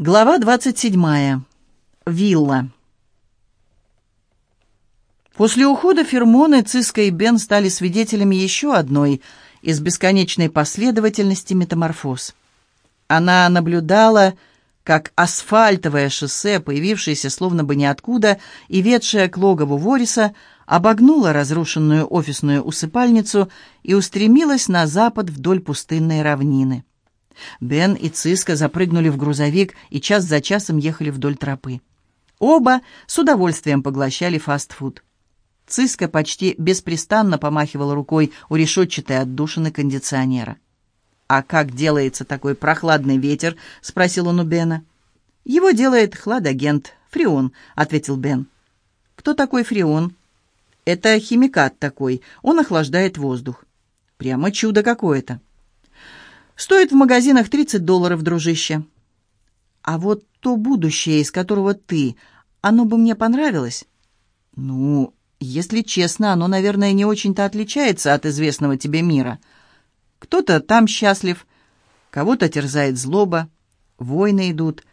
Глава 27. Вилла. После ухода Фермоны, Циска и Бен стали свидетелями еще одной из бесконечной последовательности метаморфоз. Она наблюдала, как асфальтовое шоссе, появившееся словно бы ниоткуда и ведшее к логову Вориса, обогнуло разрушенную офисную усыпальницу и устремилось на запад вдоль пустынной равнины. Бен и Циска запрыгнули в грузовик и час за часом ехали вдоль тропы. Оба с удовольствием поглощали фастфуд. Циска почти беспрестанно помахивала рукой у решетчатой отдушины кондиционера. «А как делается такой прохладный ветер?» — спросил он у Бена. «Его делает хладагент, фреон», — ответил Бен. «Кто такой фреон?» «Это химикат такой, он охлаждает воздух». «Прямо чудо какое-то». Стоит в магазинах 30 долларов, дружище. А вот то будущее, из которого ты, оно бы мне понравилось? Ну, если честно, оно, наверное, не очень-то отличается от известного тебе мира. Кто-то там счастлив, кого-то терзает злоба, войны идут.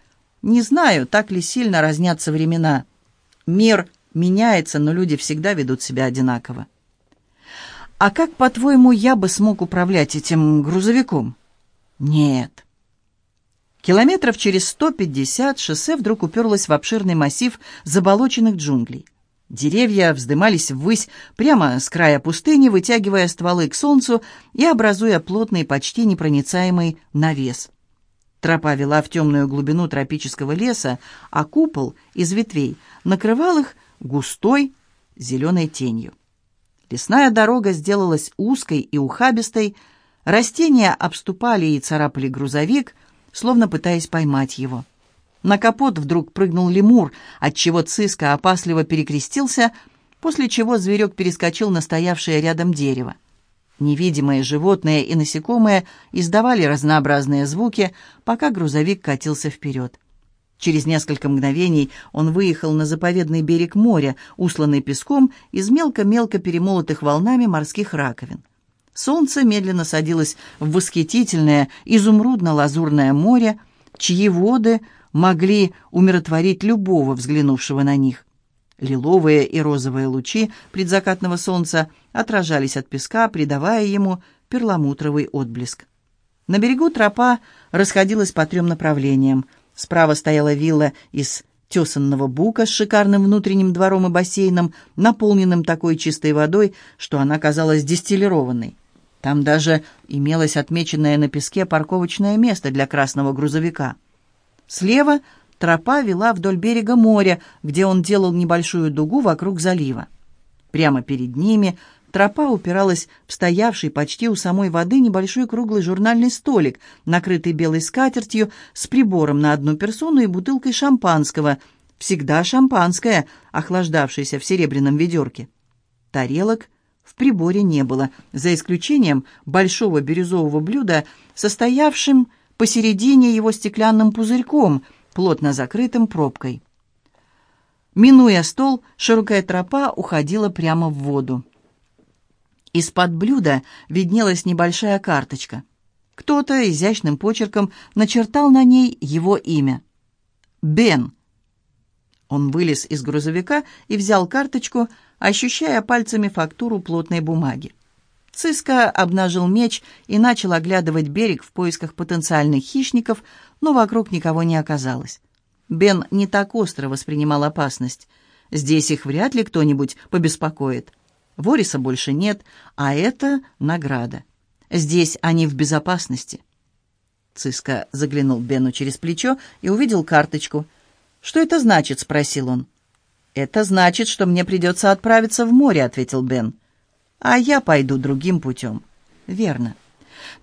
Не знаю, так ли сильно разнятся времена. Мир меняется, но люди всегда ведут себя одинаково. А как, по-твоему, я бы смог управлять этим грузовиком? Нет. Километров через 150 шоссе вдруг уперлось в обширный массив заболоченных джунглей. Деревья вздымались ввысь прямо с края пустыни, вытягивая стволы к солнцу и образуя плотный, почти непроницаемый навес. Тропа вела в темную глубину тропического леса, а купол из ветвей накрывал их густой зеленой тенью. Лесная дорога сделалась узкой и ухабистой, Растения обступали и царапали грузовик, словно пытаясь поймать его. На капот вдруг прыгнул лемур, отчего Циска опасливо перекрестился, после чего зверек перескочил на стоявшее рядом дерево. Невидимые животные и насекомые издавали разнообразные звуки, пока грузовик катился вперед. Через несколько мгновений он выехал на заповедный берег моря, усланный песком из мелко-мелко перемолотых волнами морских раковин. Солнце медленно садилось в восхитительное изумрудно-лазурное море, чьи воды могли умиротворить любого, взглянувшего на них. Лиловые и розовые лучи предзакатного солнца отражались от песка, придавая ему перламутровый отблеск. На берегу тропа расходилась по трем направлениям. Справа стояла вилла из тесанного бука с шикарным внутренним двором и бассейном, наполненным такой чистой водой, что она казалась дистиллированной. Там даже имелось отмеченное на песке парковочное место для красного грузовика. Слева тропа вела вдоль берега моря, где он делал небольшую дугу вокруг залива. Прямо перед ними тропа упиралась в стоявший почти у самой воды небольшой круглый журнальный столик, накрытый белой скатертью, с прибором на одну персону и бутылкой шампанского, всегда шампанское, охлаждавшееся в серебряном ведерке. Тарелок – в приборе не было, за исключением большого бирюзового блюда, состоявшим посередине его стеклянным пузырьком, плотно закрытым пробкой. Минуя стол, широкая тропа уходила прямо в воду. Из-под блюда виднелась небольшая карточка. Кто-то изящным почерком начертал на ней его имя. «Бен». Он вылез из грузовика и взял карточку, ощущая пальцами фактуру плотной бумаги. Циска обнажил меч и начал оглядывать берег в поисках потенциальных хищников, но вокруг никого не оказалось. Бен не так остро воспринимал опасность. Здесь их вряд ли кто-нибудь побеспокоит. Вориса больше нет, а это награда. Здесь они в безопасности. Циска заглянул Бену через плечо и увидел карточку. «Что это значит?» — спросил он. «Это значит, что мне придется отправиться в море», — ответил Бен. «А я пойду другим путем». «Верно.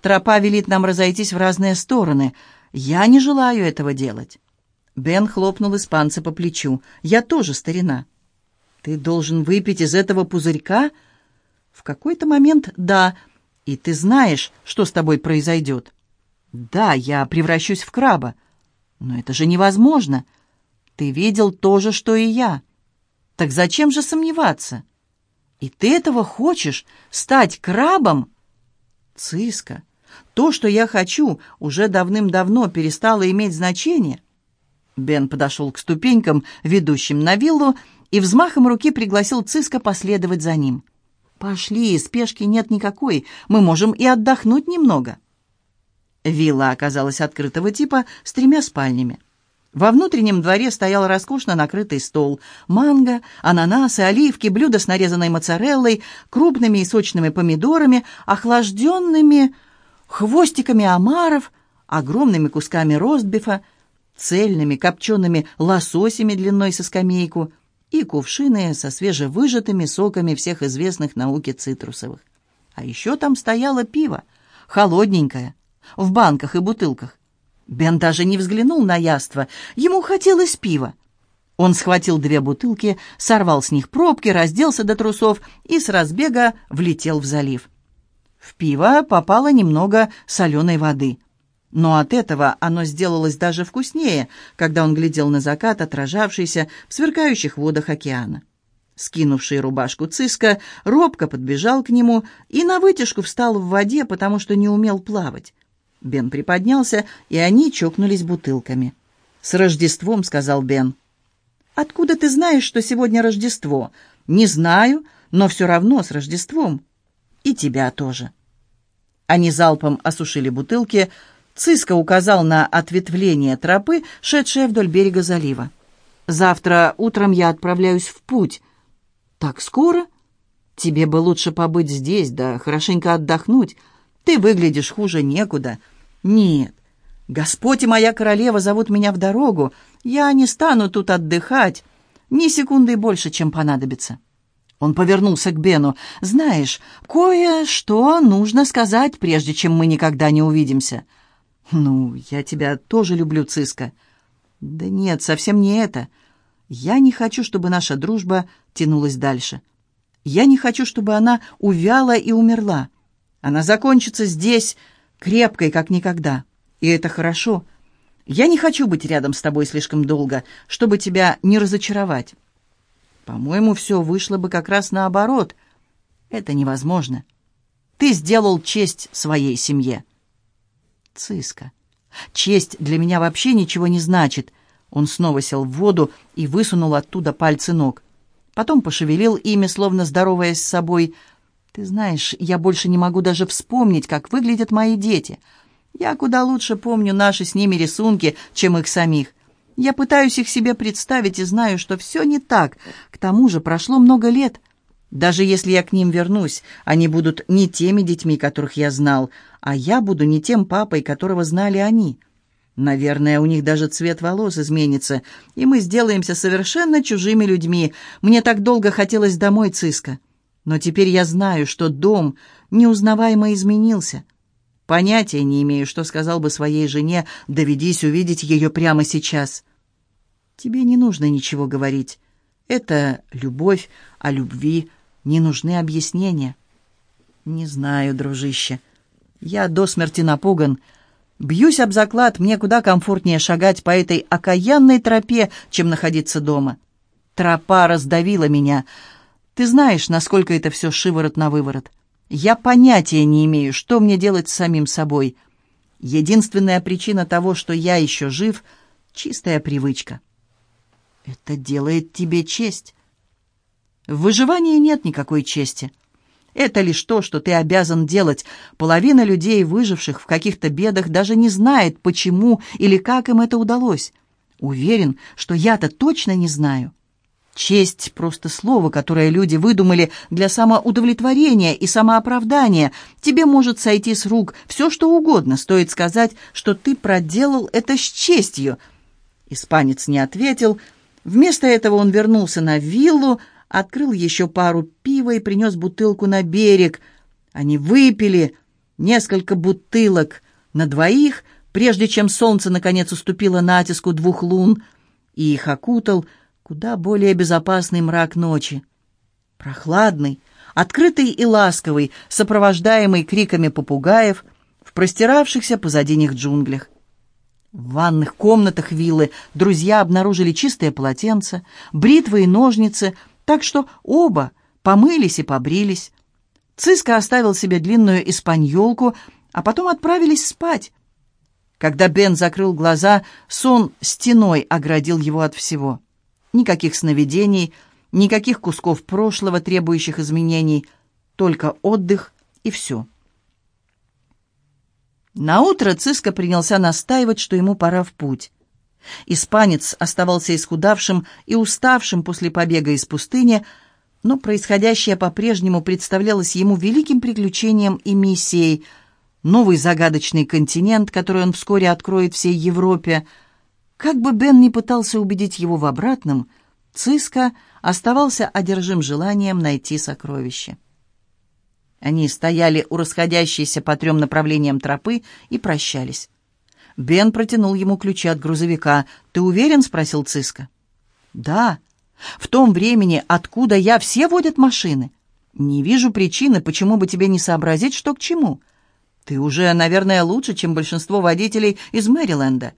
Тропа велит нам разойтись в разные стороны. Я не желаю этого делать». Бен хлопнул испанца по плечу. «Я тоже старина». «Ты должен выпить из этого пузырька?» «В какой-то момент, да. И ты знаешь, что с тобой произойдет?» «Да, я превращусь в краба». «Но это же невозможно. Ты видел то же, что и я». Так зачем же сомневаться? И ты этого хочешь? Стать крабом? Циска, то, что я хочу, уже давным-давно перестало иметь значение. Бен подошел к ступенькам, ведущим на виллу, и взмахом руки пригласил Циска последовать за ним. «Пошли, спешки нет никакой, мы можем и отдохнуть немного». Вилла оказалась открытого типа с тремя спальнями. Во внутреннем дворе стоял роскошно накрытый стол. Манго, ананасы, оливки, блюда с нарезанной моцареллой, крупными и сочными помидорами, охлажденными хвостиками омаров, огромными кусками ростбифа, цельными копчеными лососями длиной со скамейку и кувшины со свежевыжатыми соками всех известных науке цитрусовых. А еще там стояло пиво, холодненькое, в банках и бутылках. Бен даже не взглянул на яство, ему хотелось пива. Он схватил две бутылки, сорвал с них пробки, разделся до трусов и с разбега влетел в залив. В пиво попало немного соленой воды. Но от этого оно сделалось даже вкуснее, когда он глядел на закат, отражавшийся в сверкающих водах океана. Скинувший рубашку Циска, робко подбежал к нему и на вытяжку встал в воде, потому что не умел плавать. Бен приподнялся, и они чокнулись бутылками. «С Рождеством», — сказал Бен. «Откуда ты знаешь, что сегодня Рождество?» «Не знаю, но все равно с Рождеством. И тебя тоже». Они залпом осушили бутылки. Циска указал на ответвление тропы, шедшее вдоль берега залива. «Завтра утром я отправляюсь в путь». «Так скоро?» «Тебе бы лучше побыть здесь, да хорошенько отдохнуть. Ты выглядишь хуже некуда. Нет, Господь и моя королева зовут меня в дорогу. Я не стану тут отдыхать ни секунды больше, чем понадобится». Он повернулся к Бену. «Знаешь, кое-что нужно сказать, прежде чем мы никогда не увидимся». «Ну, я тебя тоже люблю, Циска». «Да нет, совсем не это. Я не хочу, чтобы наша дружба тянулась дальше. Я не хочу, чтобы она увяла и умерла. Она закончится здесь, крепкой, как никогда. И это хорошо. Я не хочу быть рядом с тобой слишком долго, чтобы тебя не разочаровать. По-моему, все вышло бы как раз наоборот. Это невозможно. Ты сделал честь своей семье. Циска. Честь для меня вообще ничего не значит. Он снова сел в воду и высунул оттуда пальцы ног. Потом пошевелил ими, словно здороваясь с собой, — ты знаешь, я больше не могу даже вспомнить, как выглядят мои дети. Я куда лучше помню наши с ними рисунки, чем их самих. Я пытаюсь их себе представить и знаю, что все не так. К тому же прошло много лет. Даже если я к ним вернусь, они будут не теми детьми, которых я знал, а я буду не тем папой, которого знали они. Наверное, у них даже цвет волос изменится, и мы сделаемся совершенно чужими людьми. Мне так долго хотелось домой, Циска. Но теперь я знаю, что дом неузнаваемо изменился. Понятия не имею, что сказал бы своей жене, доведись увидеть ее прямо сейчас. Тебе не нужно ничего говорить. Это любовь, а любви не нужны объяснения. Не знаю, дружище. Я до смерти напуган. Бьюсь об заклад, мне куда комфортнее шагать по этой окаянной тропе, чем находиться дома. Тропа раздавила меня — ты знаешь, насколько это все шиворот на выворот. Я понятия не имею, что мне делать с самим собой. Единственная причина того, что я еще жив — чистая привычка. Это делает тебе честь. В выживании нет никакой чести. Это лишь то, что ты обязан делать. Половина людей, выживших в каких-то бедах, даже не знает, почему или как им это удалось. Уверен, что я-то точно не знаю. Честь — просто слово, которое люди выдумали для самоудовлетворения и самооправдания. Тебе может сойти с рук все, что угодно. Стоит сказать, что ты проделал это с честью. Испанец не ответил. Вместо этого он вернулся на виллу, открыл еще пару пива и принес бутылку на берег. Они выпили несколько бутылок на двоих, прежде чем солнце наконец уступило натиску двух лун, и их окутал — куда более безопасный мрак ночи. Прохладный, открытый и ласковый, сопровождаемый криками попугаев в простиравшихся позади них джунглях. В ванных комнатах виллы друзья обнаружили чистые полотенца, бритвы и ножницы, так что оба помылись и побрились. Циска оставил себе длинную испаньолку, а потом отправились спать. Когда Бен закрыл глаза, сон стеной оградил его от всего. Никаких сновидений, никаких кусков прошлого, требующих изменений, только отдых и все. Наутро Циско принялся настаивать, что ему пора в путь. Испанец оставался исхудавшим и уставшим после побега из пустыни, но происходящее по-прежнему представлялось ему великим приключением и миссией. Новый загадочный континент, который он вскоре откроет всей Европе. Как бы Бен ни пытался убедить его в обратном, Циска оставался одержим желанием найти сокровище. Они стояли у расходящейся по трем направлениям тропы и прощались. Бен протянул ему ключи от грузовика. «Ты уверен?» — спросил Циска. «Да. В том времени, откуда я, все водят машины. Не вижу причины, почему бы тебе не сообразить, что к чему. Ты уже, наверное, лучше, чем большинство водителей из Мэриленда».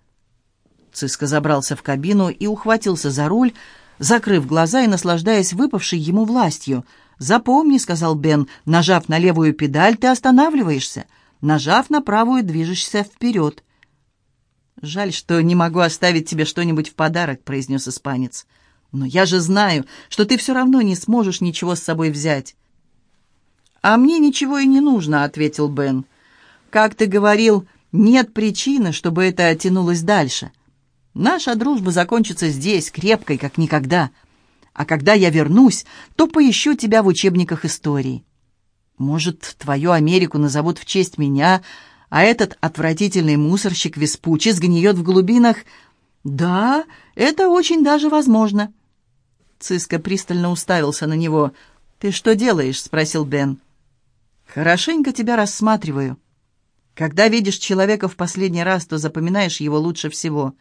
Циска забрался в кабину и ухватился за руль, закрыв глаза и наслаждаясь выпавшей ему властью. «Запомни», — сказал Бен, — «нажав на левую педаль, ты останавливаешься. Нажав на правую, движешься вперед». «Жаль, что не могу оставить тебе что-нибудь в подарок», — произнес испанец. «Но я же знаю, что ты все равно не сможешь ничего с собой взять». «А мне ничего и не нужно», — ответил Бен. «Как ты говорил, нет причины, чтобы это тянулось дальше. Наша дружба закончится здесь, крепкой, как никогда. А когда я вернусь, то поищу тебя в учебниках истории. Может, твою Америку назовут в честь меня, — а этот отвратительный мусорщик Веспучи сгниет в глубинах. Да, это очень даже возможно. Циска пристально уставился на него. «Ты что делаешь?» — спросил Бен. «Хорошенько тебя рассматриваю. Когда видишь человека в последний раз, то запоминаешь его лучше всего.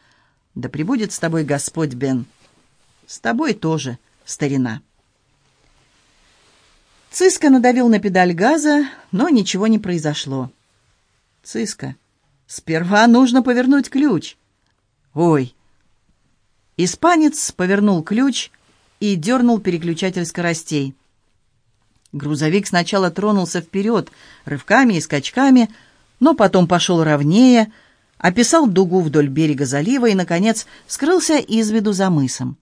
Да пребудет с тобой Господь, Бен. С тобой тоже, старина». Циска надавил на педаль газа, но ничего не произошло. Циска, сперва нужно повернуть ключ. Ой. Испанец повернул ключ и дернул переключатель скоростей. Грузовик сначала тронулся вперед, рывками и скачками, но потом пошел ровнее, описал дугу вдоль берега залива и, наконец, скрылся из виду за мысом.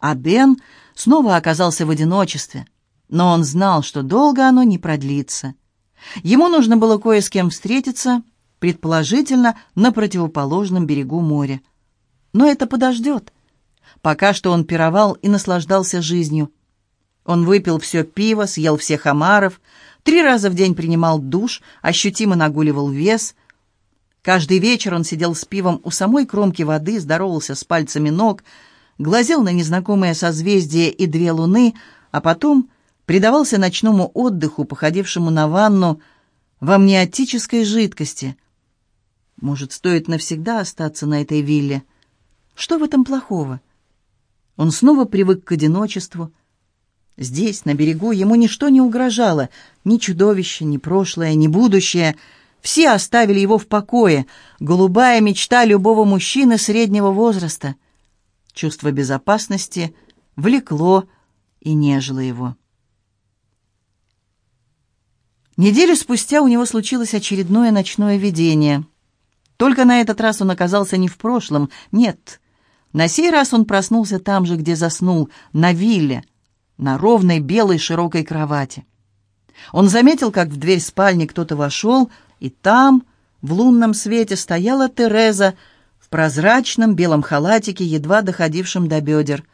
А Бен снова оказался в одиночестве, но он знал, что долго оно не продлится. Ему нужно было кое с кем встретиться, предположительно, на противоположном берегу моря. Но это подождет. Пока что он пировал и наслаждался жизнью. Он выпил все пиво, съел всех омаров, три раза в день принимал душ, ощутимо нагуливал вес. Каждый вечер он сидел с пивом у самой кромки воды, здоровался с пальцами ног, глазел на незнакомое созвездие и две луны, а потом предавался ночному отдыху, походившему на ванну в амниотической жидкости. Может, стоит навсегда остаться на этой вилле? Что в этом плохого? Он снова привык к одиночеству. Здесь, на берегу, ему ничто не угрожало, ни чудовище, ни прошлое, ни будущее. Все оставили его в покое, голубая мечта любого мужчины среднего возраста. Чувство безопасности влекло и нежило его. Неделю спустя у него случилось очередное ночное видение. Только на этот раз он оказался не в прошлом, нет. На сей раз он проснулся там же, где заснул, на вилле, на ровной белой широкой кровати. Он заметил, как в дверь спальни кто-то вошел, и там, в лунном свете, стояла Тереза в прозрачном белом халатике, едва доходившем до бедер.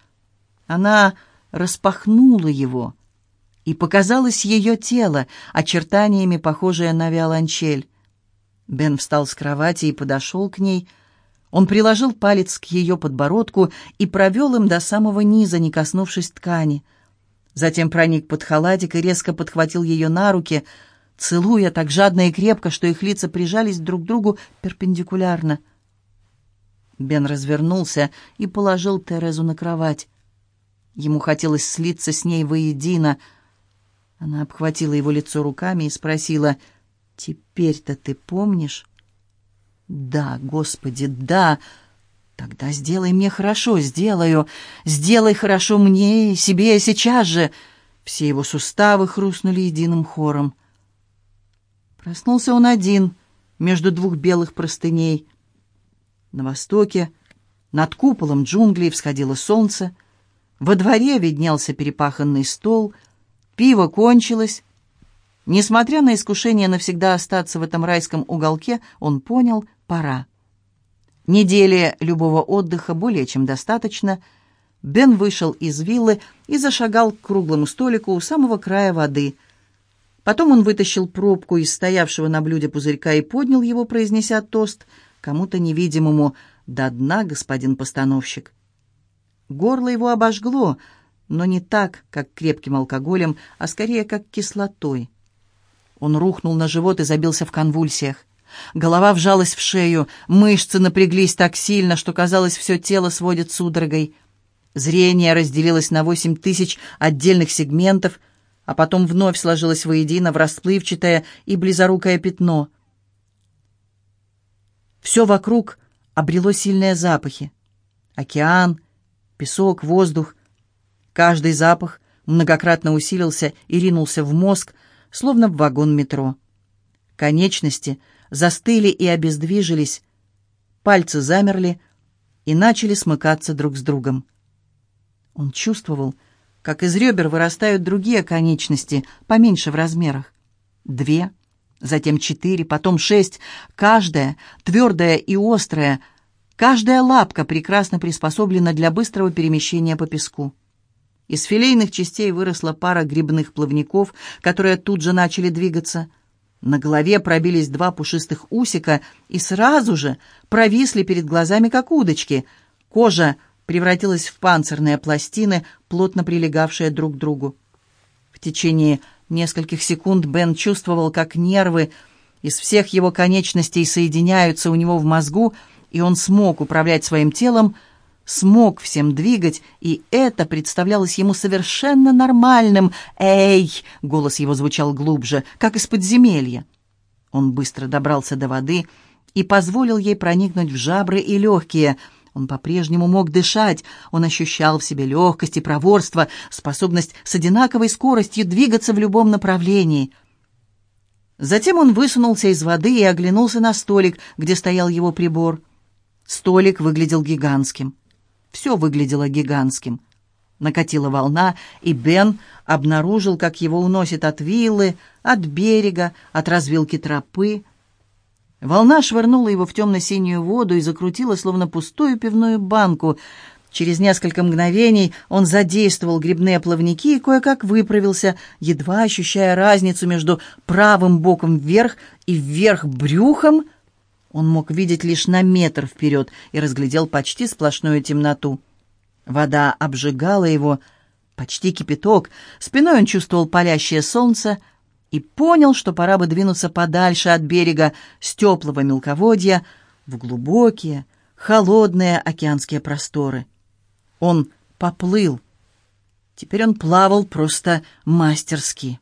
Она распахнула его — и показалось ее тело, очертаниями похожее на виолончель. Бен встал с кровати и подошел к ней. Он приложил палец к ее подбородку и провел им до самого низа, не коснувшись ткани. Затем проник под халатик и резко подхватил ее на руки, целуя так жадно и крепко, что их лица прижались друг к другу перпендикулярно. Бен развернулся и положил Терезу на кровать. Ему хотелось слиться с ней воедино — она обхватила его лицо руками и спросила, «Теперь-то ты помнишь?» «Да, Господи, да!» «Тогда сделай мне хорошо, сделаю. Сделай хорошо мне и себе сейчас же!» Все его суставы хрустнули единым хором. Проснулся он один, между двух белых простыней. На востоке, над куполом джунглей, всходило солнце. Во дворе виднелся перепаханный стол. Пиво кончилось. Несмотря на искушение навсегда остаться в этом райском уголке, он понял — пора. Недели любого отдыха более чем достаточно. Бен вышел из виллы и зашагал к круглому столику у самого края воды. Потом он вытащил пробку из стоявшего на блюде пузырька и поднял его, произнеся тост кому-то невидимому «До дна, господин постановщик». Горло его обожгло, но не так, как крепким алкоголем, а скорее как кислотой. Он рухнул на живот и забился в конвульсиях. Голова вжалась в шею, мышцы напряглись так сильно, что, казалось, все тело сводит судорогой. Зрение разделилось на восемь тысяч отдельных сегментов, а потом вновь сложилось воедино в расплывчатое и близорукое пятно. Все вокруг обрело сильные запахи. Океан, песок, воздух. Каждый запах многократно усилился и ринулся в мозг, словно в вагон метро. Конечности застыли и обездвижились, пальцы замерли и начали смыкаться друг с другом. Он чувствовал, как из ребер вырастают другие конечности, поменьше в размерах. Две, затем четыре, потом шесть, каждая твердая и острая, каждая лапка прекрасно приспособлена для быстрого перемещения по песку. Из филейных частей выросла пара грибных плавников, которые тут же начали двигаться. На голове пробились два пушистых усика и сразу же провисли перед глазами, как удочки. Кожа превратилась в панцирные пластины, плотно прилегавшие друг к другу. В течение нескольких секунд Бен чувствовал, как нервы из всех его конечностей соединяются у него в мозгу, и он смог управлять своим телом, смог всем двигать, и это представлялось ему совершенно нормальным. «Эй!» — голос его звучал глубже, как из подземелья. Он быстро добрался до воды и позволил ей проникнуть в жабры и легкие. Он по-прежнему мог дышать, он ощущал в себе легкость и проворство, способность с одинаковой скоростью двигаться в любом направлении. Затем он высунулся из воды и оглянулся на столик, где стоял его прибор. Столик выглядел гигантским. Все выглядело гигантским. Накатила волна, и Бен обнаружил, как его уносит от виллы, от берега, от развилки тропы. Волна швырнула его в темно-синюю воду и закрутила, словно пустую пивную банку. Через несколько мгновений он задействовал грибные плавники и кое-как выправился, едва ощущая разницу между правым боком вверх и вверх брюхом — он мог видеть лишь на метр вперед и разглядел почти сплошную темноту. Вода обжигала его, почти кипяток. Спиной он чувствовал палящее солнце и понял, что пора бы двинуться подальше от берега с теплого мелководья в глубокие, холодные океанские просторы. Он поплыл. Теперь он плавал просто мастерски.